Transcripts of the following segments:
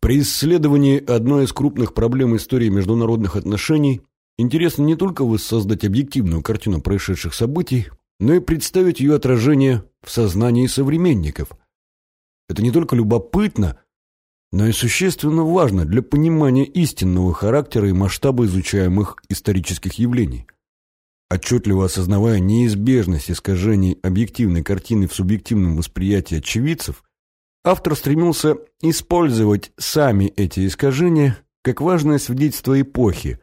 При исследовании одной из крупных проблем истории международных отношений интересно не только воссоздать объективную картину происшедших событий, но и представить ее отражение в сознании современников. Это не только любопытно, но и существенно важно для понимания истинного характера и масштаба изучаемых исторических явлений. Отчетливо осознавая неизбежность искажений объективной картины в субъективном восприятии очевидцев, автор стремился использовать сами эти искажения как важное свидетельство эпохи,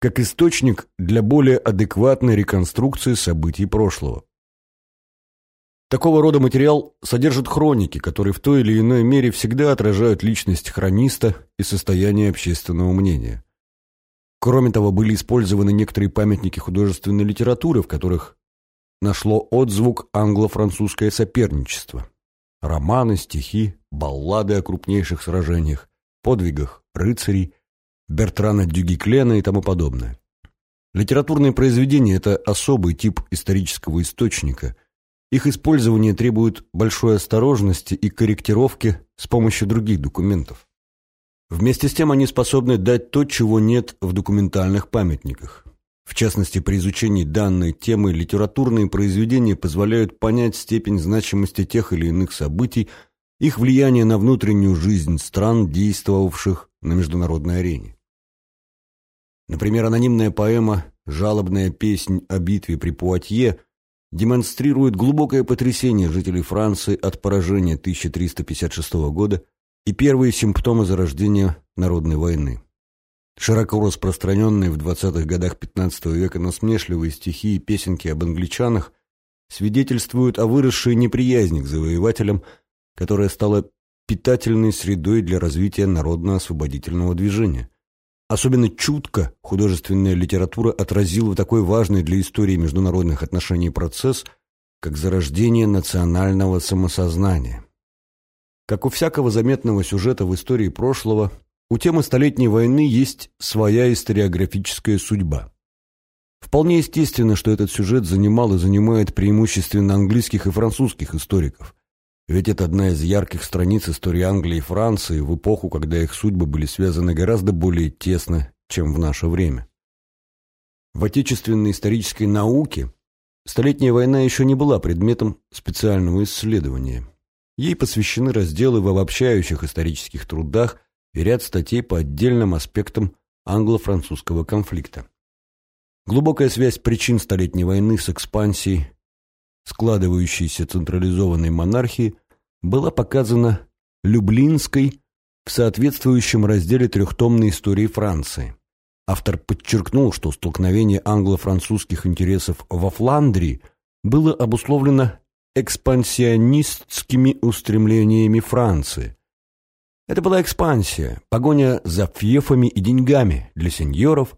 как источник для более адекватной реконструкции событий прошлого. Такого рода материал содержит хроники, которые в той или иной мере всегда отражают личность хрониста и состояние общественного мнения. Кроме того, были использованы некоторые памятники художественной литературы, в которых нашло отзвук англо-французское соперничество. Романы, стихи, баллады о крупнейших сражениях, подвигах рыцарей, Бертрана Дюгиклена и тому подобное. Литературные произведения – это особый тип исторического источника – их использование требует большой осторожности и корректировки с помощью других документов. Вместе с тем они способны дать то, чего нет в документальных памятниках. В частности, при изучении данной темы литературные произведения позволяют понять степень значимости тех или иных событий, их влияние на внутреннюю жизнь стран, действовавших на международной арене. Например, анонимная поэма «Жалобная песнь о битве при Пуатье» демонстрирует глубокое потрясение жителей Франции от поражения 1356 года и первые симптомы зарождения народной войны. Широко распространенные в 20-х годах XV века насмешливые стихи и песенки об англичанах свидетельствуют о выросшей неприязни к завоевателям, которая стала питательной средой для развития народно-освободительного движения. Особенно чутко художественная литература отразила такой важный для истории международных отношений процесс, как зарождение национального самосознания. Как у всякого заметного сюжета в истории прошлого, у темы Столетней войны есть своя историографическая судьба. Вполне естественно, что этот сюжет занимал и занимает преимущественно английских и французских историков. Ведь это одна из ярких страниц истории Англии и Франции в эпоху, когда их судьбы были связаны гораздо более тесно, чем в наше время. В отечественной исторической науке Столетняя война еще не была предметом специального исследования. Ей посвящены разделы в обобщающих исторических трудах и ряд статей по отдельным аспектам англо-французского конфликта. Глубокая связь причин Столетней войны с экспансией складывающейся централизованной монархии была показана Люблинской в соответствующем разделе трехтомной истории Франции. Автор подчеркнул, что столкновение англо-французских интересов во Фландрии было обусловлено экспансионистскими устремлениями Франции. Это была экспансия, погоня за фьефами и деньгами для сеньоров,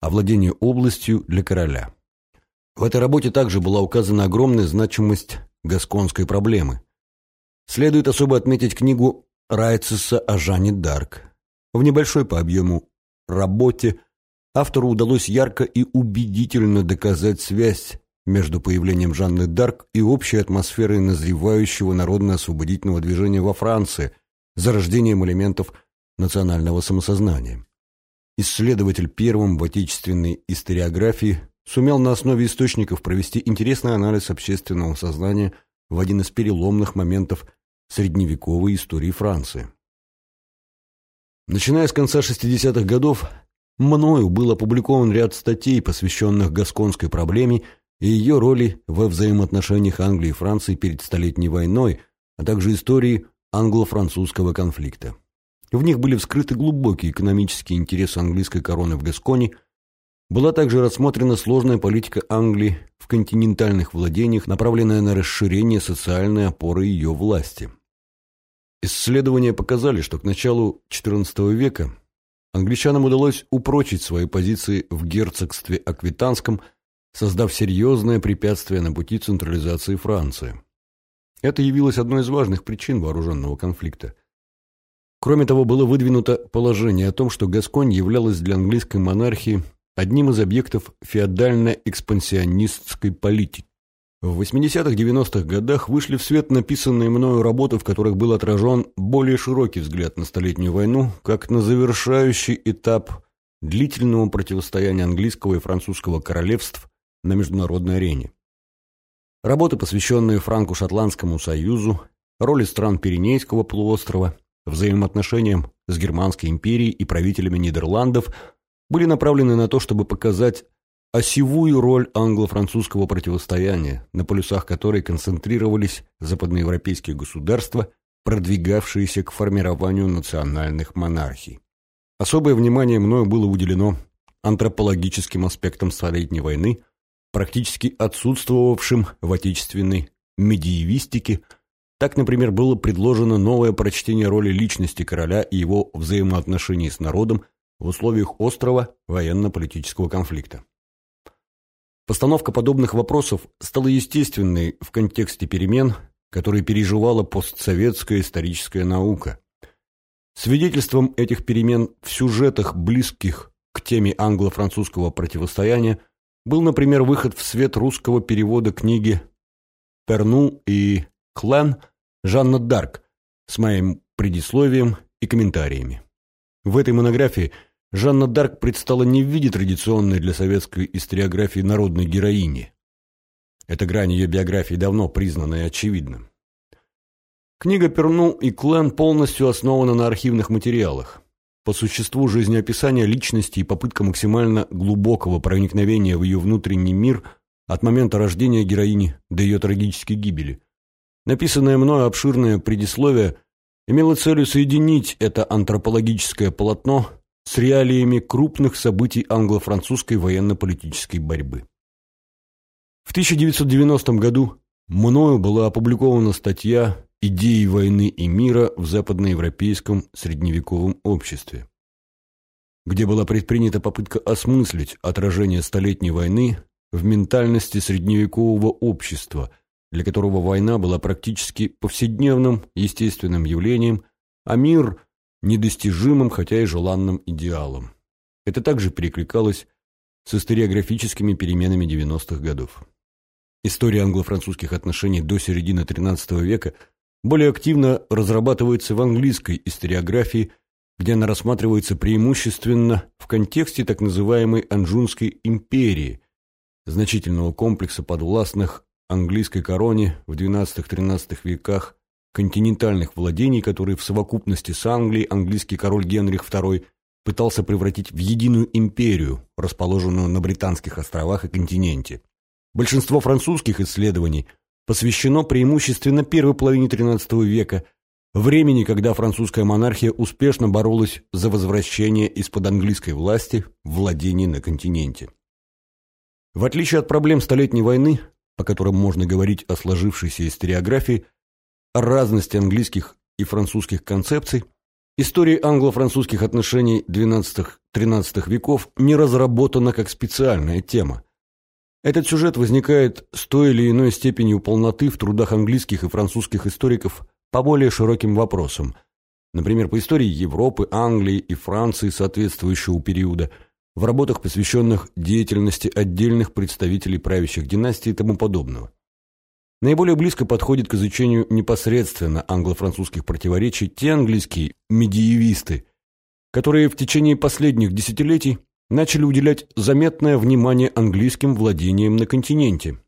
овладение областью для короля. В этой работе также была указана огромная значимость гасконской проблемы. Следует особо отметить книгу Райцеса о Жанне Дарк. В небольшой по объему работе автору удалось ярко и убедительно доказать связь между появлением Жанны Дарк и общей атмосферой назревающего народно-освободительного движения во Франции, зарождением элементов национального самосознания. Исследователь первым в отечественной историографии сумел на основе источников провести интересный анализ общественного сознания в один из переломных моментов средневековой истории Франции. Начиная с конца 60-х годов, мною был опубликован ряд статей, посвященных гасконской проблеме и ее роли во взаимоотношениях Англии и Франции перед Столетней войной, а также истории англо-французского конфликта. В них были вскрыты глубокие экономические интересы английской короны в Гасконе – была также рассмотрена сложная политика Англии в континентальных владениях, направленная на расширение социальной опоры ее власти. Исследования показали, что к началу XIV века англичанам удалось упрочить свои позиции в герцогстве Аквитанском, создав серьезное препятствие на пути централизации Франции. Это явилось одной из важных причин вооруженного конфликта. Кроме того, было выдвинуто положение о том, что Гасконь являлась для английской монархии одним из объектов феодально-экспансионистской политики. В 80-90-х годах вышли в свет написанные мною работы, в которых был отражен более широкий взгляд на Столетнюю войну, как на завершающий этап длительного противостояния английского и французского королевств на международной арене. Работы, посвященные Франко-Шотландскому союзу, роли стран Пиренейского полуострова, взаимоотношениям с Германской империей и правителями Нидерландов, были направлены на то, чтобы показать осевую роль англо-французского противостояния, на полюсах которой концентрировались западноевропейские государства, продвигавшиеся к формированию национальных монархий. Особое внимание мною было уделено антропологическим аспектам Столетней войны, практически отсутствовавшим в отечественной медиевистике. Так, например, было предложено новое прочтение роли личности короля и его взаимоотношений с народом в условиях острого военно-политического конфликта. Постановка подобных вопросов стала естественной в контексте перемен, которые переживала постсоветская историческая наука. Свидетельством этих перемен в сюжетах, близких к теме англо-французского противостояния, был, например, выход в свет русского перевода книги «Перну и Клен» Жанна Дарк с моим предисловием и комментариями. В этой монографии – Жанна Дарк предстала не в виде традиционной для советской историографии народной героини. Эта грань ее биографии давно признана и очевидна. Книга Перну и Клен полностью основана на архивных материалах. По существу жизнеописания личности и попытка максимально глубокого проникновения в ее внутренний мир от момента рождения героини до ее трагической гибели. Написанное мною обширное предисловие имело целью соединить это антропологическое полотно с реалиями крупных событий англо-французской военно-политической борьбы. В 1990 году мною была опубликована статья «Идеи войны и мира в западноевропейском средневековом обществе», где была предпринята попытка осмыслить отражение Столетней войны в ментальности средневекового общества, для которого война была практически повседневным естественным явлением, а мир недостижимым, хотя и желанным идеалом. Это также перекликалось с историографическими переменами 90-х годов. История англо-французских отношений до середины XIII века более активно разрабатывается в английской историографии, где она рассматривается преимущественно в контексте так называемой Анжунской империи, значительного комплекса подвластных английской короне в XII-XIII веках континентальных владений, которые в совокупности с Англией английский король Генрих II пытался превратить в единую империю, расположенную на Британских островах и континенте. Большинство французских исследований посвящено преимущественно первой половине XIII века, времени, когда французская монархия успешно боролась за возвращение из-под английской власти владений на континенте. В отличие от проблем Столетней войны, по которым можно говорить о сложившейся историографии, разности английских и французских концепций, история англо-французских отношений XII-XIII веков не разработана как специальная тема. Этот сюжет возникает с той или иной степенью полноты в трудах английских и французских историков по более широким вопросам, например, по истории Европы, Англии и Франции соответствующего периода, в работах, посвященных деятельности отдельных представителей правящих династий и тому подобного. Наиболее близко подходит к изучению непосредственно англо-французских противоречий те английские медиевисты, которые в течение последних десятилетий начали уделять заметное внимание английским владениям на континенте.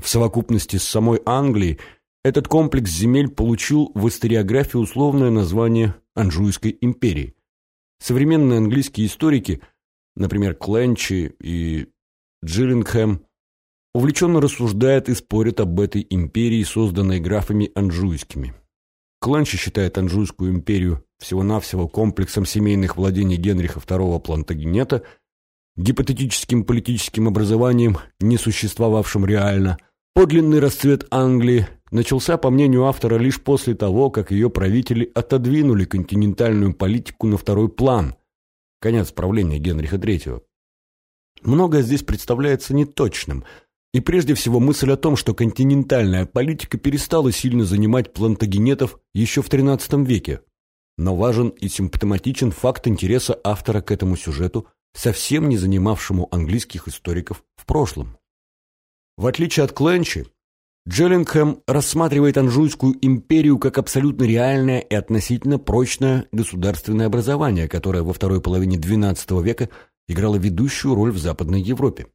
В совокупности с самой Англией этот комплекс земель получил в историографии условное название Анжуйской империи. Современные английские историки, например, Кленчи и Джиллингхэм, увлеченно рассуждает и спорит об этой империи, созданной графами анжуйскими. Кланчи считает Анжуйскую империю всего-навсего комплексом семейных владений Генриха II Плантагенета, гипотетическим политическим образованием, не существовавшим реально. Подлинный расцвет Англии начался, по мнению автора, лишь после того, как ее правители отодвинули континентальную политику на второй план. Конец правления Генриха III. Многое здесь представляется неточным – и прежде всего мысль о том, что континентальная политика перестала сильно занимать плантагенетов еще в XIII веке. Но важен и симптоматичен факт интереса автора к этому сюжету, совсем не занимавшему английских историков в прошлом. В отличие от Кленчи, Джеллингхэм рассматривает Анжуйскую империю как абсолютно реальное и относительно прочное государственное образование, которое во второй половине XII века играло ведущую роль в Западной Европе.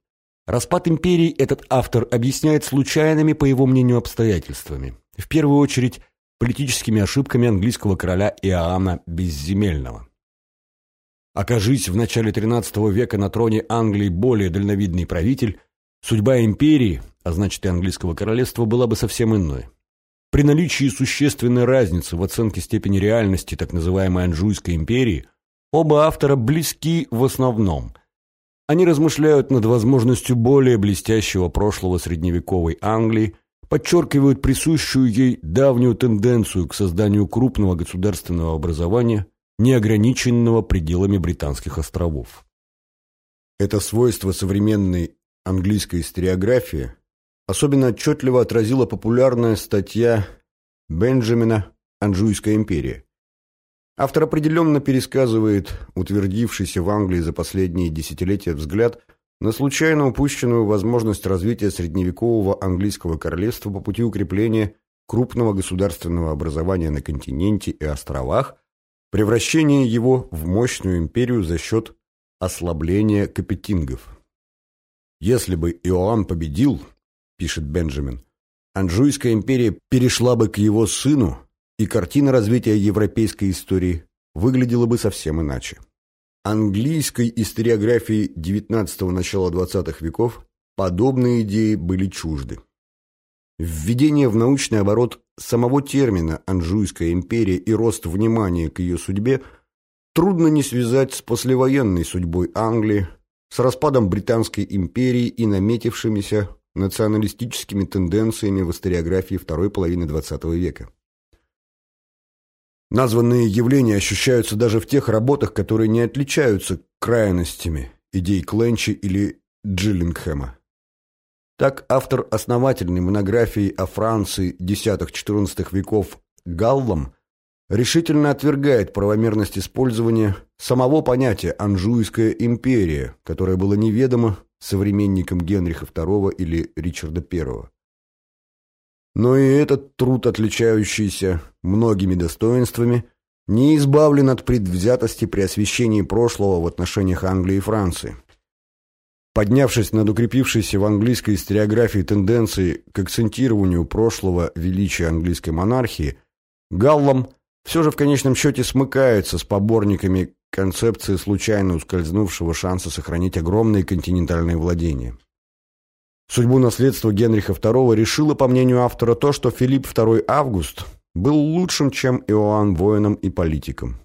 Распад империи этот автор объясняет случайными, по его мнению, обстоятельствами. В первую очередь, политическими ошибками английского короля Иоанна Безземельного. Окажись в начале XIII века на троне Англии более дальновидный правитель, судьба империи, а значит и английского королевства, была бы совсем иной. При наличии существенной разницы в оценке степени реальности так называемой Анжуйской империи, оба автора близки в основном. Они размышляют над возможностью более блестящего прошлого средневековой Англии, подчеркивают присущую ей давнюю тенденцию к созданию крупного государственного образования, не ограниченного пределами Британских островов. Это свойство современной английской историографии особенно отчетливо отразила популярная статья Бенджамина «Анжуйская империя». Автор определенно пересказывает утвердившийся в Англии за последние десятилетия взгляд – на случайно упущенную возможность развития средневекового английского королевства по пути укрепления крупного государственного образования на континенте и островах, превращение его в мощную империю за счет ослабления капетингов. Если бы Иоанн победил, пишет Бенджамин, Анжуйская империя перешла бы к его сыну, и картина развития европейской истории выглядела бы совсем иначе. Английской историографии XIX – начала XX веков подобные идеи были чужды. Введение в научный оборот самого термина «Анжуйская империя» и рост внимания к ее судьбе трудно не связать с послевоенной судьбой Англии, с распадом Британской империи и наметившимися националистическими тенденциями в историографии второй половины XX века. Названные явления ощущаются даже в тех работах, которые не отличаются крайностями идей Кленчи или Джиллингхэма. Так автор основательной монографии о Франции X-XIV веков Галлом решительно отвергает правомерность использования самого понятия «Анжуйская империя», которое было неведомо современникам Генриха II или Ричарда I. Но и этот труд, отличающийся многими достоинствами, не избавлен от предвзятости при освещении прошлого в отношениях Англии и Франции. Поднявшись над укрепившейся в английской историографии тенденцией к акцентированию прошлого величия английской монархии, Галлом все же в конечном счете смыкается с поборниками концепции случайно ускользнувшего шанса сохранить огромные континентальные владения. Судьбу наследства Генриха II решило, по мнению автора, то, что Филипп II Август был лучшим, чем Иоанн воином и политиком.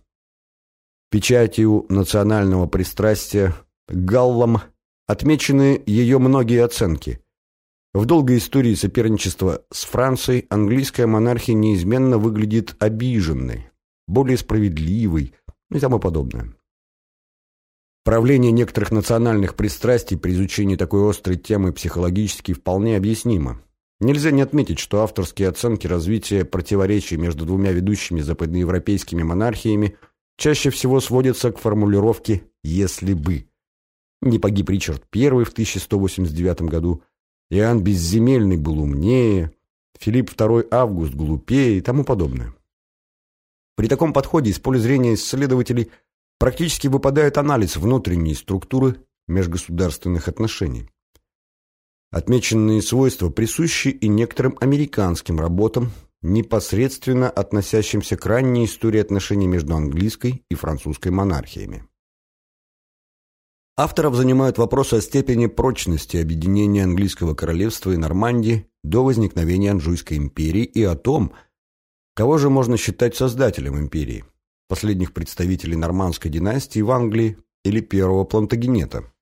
Печатью национального пристрастия Галлом отмечены ее многие оценки. В долгой истории соперничества с Францией английская монархия неизменно выглядит обиженной, более справедливой и тому подобное. Правление некоторых национальных пристрастий при изучении такой острой темы психологически вполне объяснимо. Нельзя не отметить, что авторские оценки развития противоречий между двумя ведущими западноевропейскими монархиями чаще всего сводятся к формулировке «если бы». Не погиб Ричард I в 1189 году, Иоанн Безземельный был умнее, Филипп II Август глупее и тому подобное. При таком подходе из поля зрения исследователей – практически выпадает анализ внутренней структуры межгосударственных отношений. Отмеченные свойства присущи и некоторым американским работам, непосредственно относящимся к ранней истории отношений между английской и французской монархиями. Авторов занимают вопросы о степени прочности объединения английского королевства и Нормандии до возникновения Анжуйской империи и о том, кого же можно считать создателем империи последних представителей нормандской династии в Англии или первого плантагенета.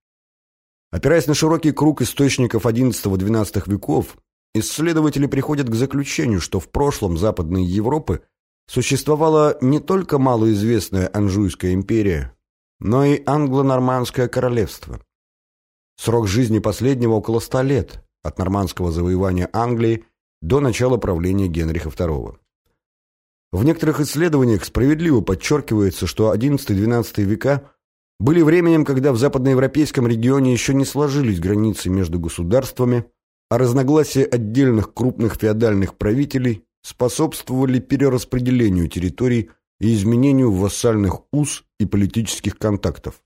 Опираясь на широкий круг источников XI-XII веков, исследователи приходят к заключению, что в прошлом Западной Европы существовала не только малоизвестная Анжуйская империя, но и англо-нормандское королевство. Срок жизни последнего около ста лет, от нормандского завоевания Англии до начала правления Генриха II. В некоторых исследованиях справедливо подчеркивается, что XI-XII века были временем, когда в западноевропейском регионе еще не сложились границы между государствами, а разногласия отдельных крупных феодальных правителей способствовали перераспределению территорий и изменению вассальных уз и политических контактов.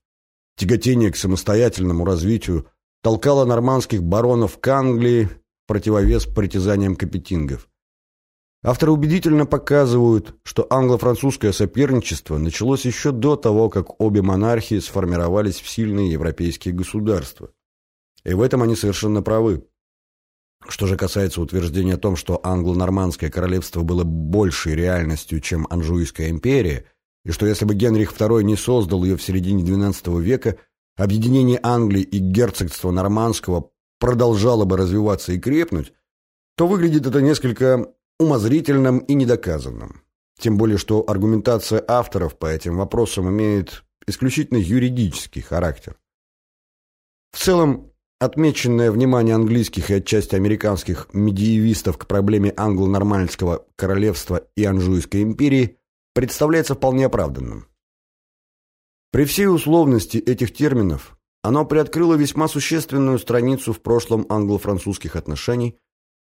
Тяготение к самостоятельному развитию толкало нормандских баронов к Англии противовес притязаниям капетингов. Авторы убедительно показывают, что англо-французское соперничество началось еще до того, как обе монархии сформировались в сильные европейские государства. И в этом они совершенно правы. Что же касается утверждения о том, что англо-нормандское королевство было большей реальностью, чем Анжуйская империя, и что если бы Генрих II не создал ее в середине XII века, объединение Англии и герцогства нормандского продолжало бы развиваться и крепнуть, то выглядит это несколько умозрительным и недоказанным. Тем более, что аргументация авторов по этим вопросам имеет исключительно юридический характер. В целом, Отмеченное внимание английских и отчасти американских медиевистов к проблеме англо-нормандского королевства и Анжуйской империи представляется вполне оправданным. При всей условности этих терминов оно приоткрыло весьма существенную страницу в прошлом англо-французских отношений,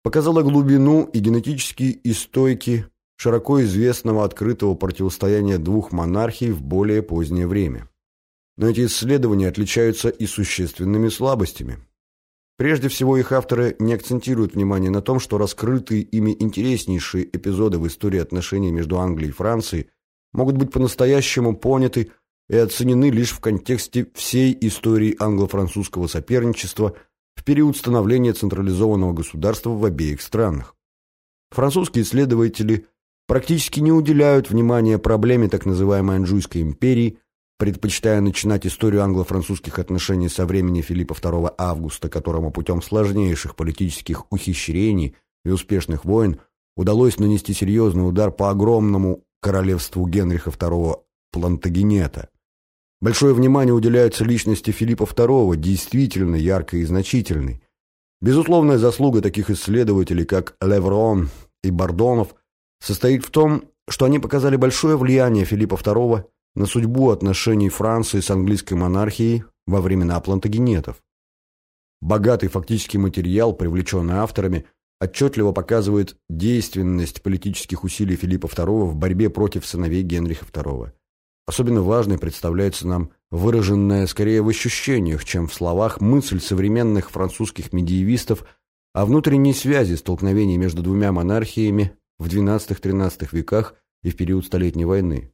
показало глубину и генетические истойки широко известного открытого противостояния двух монархий в более позднее время. Но эти исследования отличаются и существенными слабостями. Прежде всего, их авторы не акцентируют внимание на том, что раскрытые ими интереснейшие эпизоды в истории отношений между Англией и Францией могут быть по-настоящему поняты и оценены лишь в контексте всей истории англо-французского соперничества в период становления централизованного государства в обеих странах. Французские исследователи практически не уделяют внимания проблеме так называемой Анжуйской империи – предпочитая начинать историю англо-французских отношений со времени Филиппа II Августа, которому путем сложнейших политических ухищрений и успешных войн удалось нанести серьезный удар по огромному королевству Генриха II Плантагенета. Большое внимание уделяется личности Филиппа II, действительно яркой и значительной. Безусловная заслуга таких исследователей, как Леврон и Бардонов, состоит в том, что они показали большое влияние Филиппа II на судьбу отношений Франции с английской монархией во времена плантагенетов. Богатый фактический материал, привлеченный авторами, отчетливо показывает действенность политических усилий Филиппа II в борьбе против сыновей Генриха II. Особенно важной представляется нам выраженная скорее в ощущениях, чем в словах мысль современных французских медиевистов о внутренней связи столкновений между двумя монархиями в XII-XIII веках и в период Столетней войны.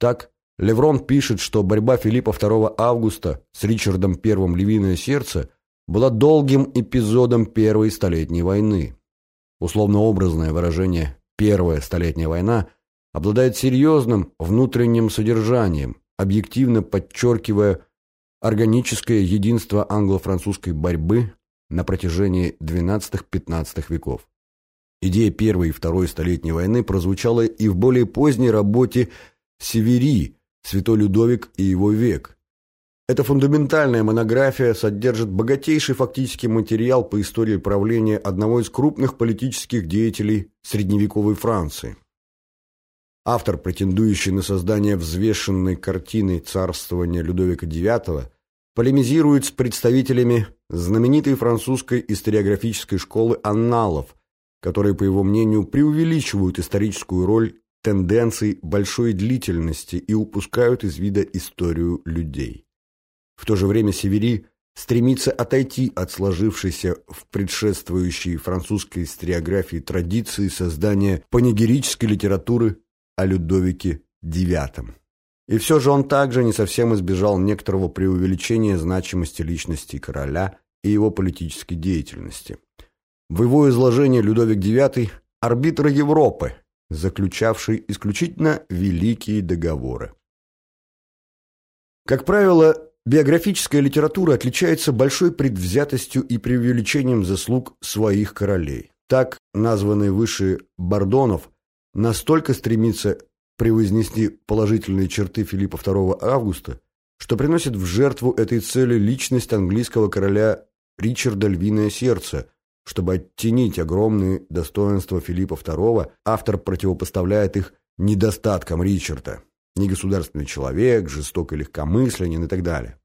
Так, Леврон пишет, что борьба Филиппа II Августа с Ричардом I Львиное Сердце была долгим эпизодом Первой Столетней войны. Условно-образное выражение «Первая Столетняя война» обладает серьезным внутренним содержанием, объективно подчеркивая органическое единство англо-французской борьбы на протяжении XII-XV веков. Идея Первой и Второй Столетней войны прозвучала и в более поздней работе Севери, Святой Людовик и его век. Эта фундаментальная монография содержит богатейший фактический материал по истории правления одного из крупных политических деятелей средневековой Франции. Автор, претендующий на создание взвешенной картины царствования Людовика IX, полемизирует с представителями знаменитой французской историографической школы анналов, которые, по его мнению, преувеличивают историческую роль тенденций большой длительности и упускают из вида историю людей. В то же время Севери стремится отойти от сложившейся в предшествующей французской историографии традиции создания панегирической литературы о Людовике IX. И все же он также не совсем избежал некоторого преувеличения значимости личности короля и его политической деятельности. В его изложении Людовик IX – арбитр Европы, заключавший исключительно великие договоры. Как правило, биографическая литература отличается большой предвзятостью и преувеличением заслуг своих королей. Так, названный выше Бордонов настолько стремится превознести положительные черты Филиппа II Августа, что приносит в жертву этой цели личность английского короля Ричарда Львиное Сердце – чтобы оттенить огромные достоинства Филиппа II, автор противопоставляет их недостаткам Ричарда. Негосударственный человек, жестокий легкомысленен и так далее.